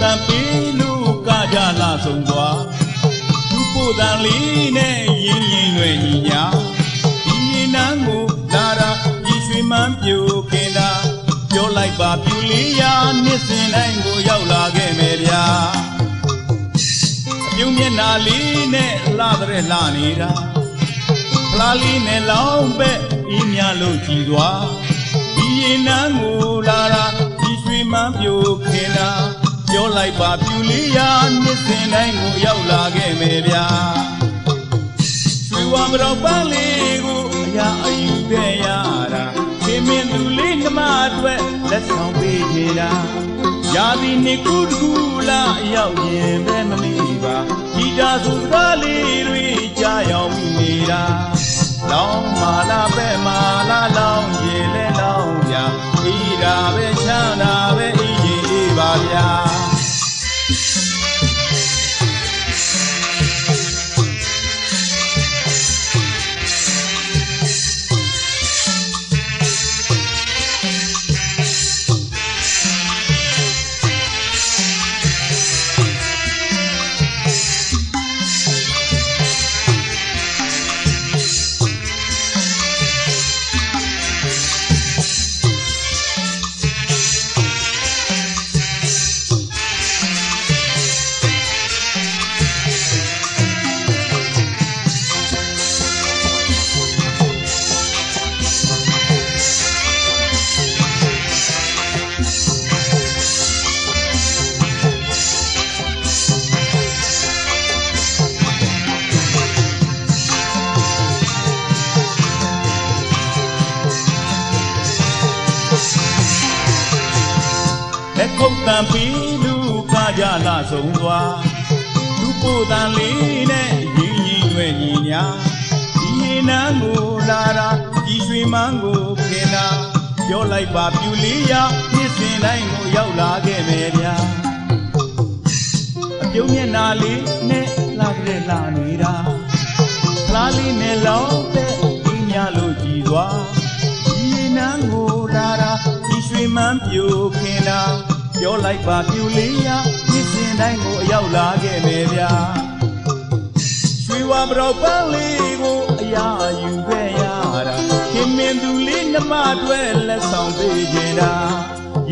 တန်ပေးလို့ကကြလာဆုံးသွားသူပို့တန်လေးနဲ့ရင်ရင်ရွယ်ညီညာဒီရင်နန်းကိုလာတာဒီရွှေမန်းပြိုကင်တာပြောလိုက်ပါပြူလေးရာနှစ်စဉ်တိုင်းကိုရောက်လာခဲ့မယ်ဗျာပြုံးမျက်နာလေးနဲ့လှတဲ့လှနေတာဖလားလေးနဲ့လောင်းပဲဤမြလို့ကြည်သွားဒီရင်နန်းကိုလာတာဒီရွှေမန်းပြိုခင်တာ ပြောလိုက်ပါပြူလေးရာနှစ်စဉ်တိုင်းကိုရောက်လာခဲ့မယ်ဗျာရွှေဝါမတော်ပန်းလေးကိုအရာအယူခဲ့ရတာခင်မင်းသူလေးနှမအတွက်လက်ဆောင်ပေးနေတာရာသီနှစ်ခုတခုလာရောက်ရင်ပဲမမေ့ပါဒီတာသူကားလေးတွေကြားရောက်မိနေတာလောင်းမာလာပဲမာလာလောင်း လက်ခုပ်တံပီးလူကကြလာဆုံးသွားလူပိုတန်လေးနဲ့ရင်းရင်ရွယ်ညီညာဒီရင်နန်းကိုလာတာဒီရွှေမန်းကိုခင်တာပြောလိုက်ပါပြူလေးရနှစ်စဉ်တိုင်းကိုရောက်လာခဲ့မယ်ဗျာအပြုံးမျက်နာလေးနဲ့လာတဲ့လာနေတာဖလားလေးနဲ့လော ပြောလိုက်ပါပြူလေးရနှစ်စဉ်တိုင်းကိုအရောက်လာခဲ့မယ်ဗျာရွှေဝါပရောပန်းလေးကိုအရာယူခဲ့ရတာခင်မင်းသူလေးနှမအတွက်လက်ဆောင်ပေးကြတာ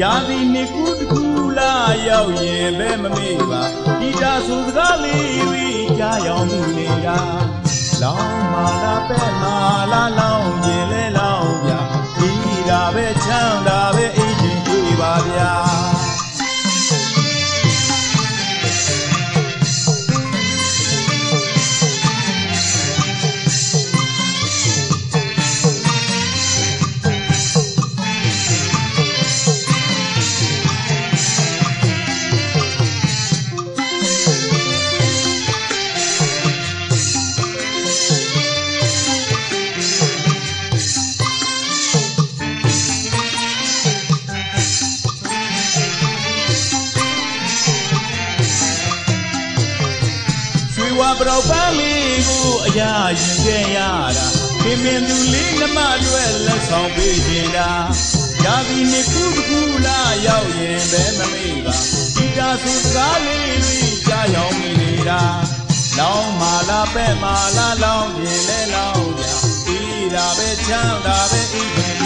ရာသီနှစ်ခုတစ်ခုလာရောက်ရင်ပဲမမေ့ပါဒီတာဆိုစကားလေးတွေကြားရောက်မှုနေတာလောင်းမာလာပဲမာလာလောင်း ပရောပန်းလေးကိုအရာယူခဲ့ရတာခင်မင်းသူလေးနှမအတွက်လက်ဆောင်ပေးနေတာရာသီနှစ်ခုတစ်ခုလာရောက်ရင်ပဲမမေ့ပါဒီတာဆိုစကားလေးတွေကြားရောက်မိနေတာလောင်းမာလာပဲ့မာလာလောင်းရင်လဲလောင်းပြဤတာပဲချမ်းသာပဲဤခင်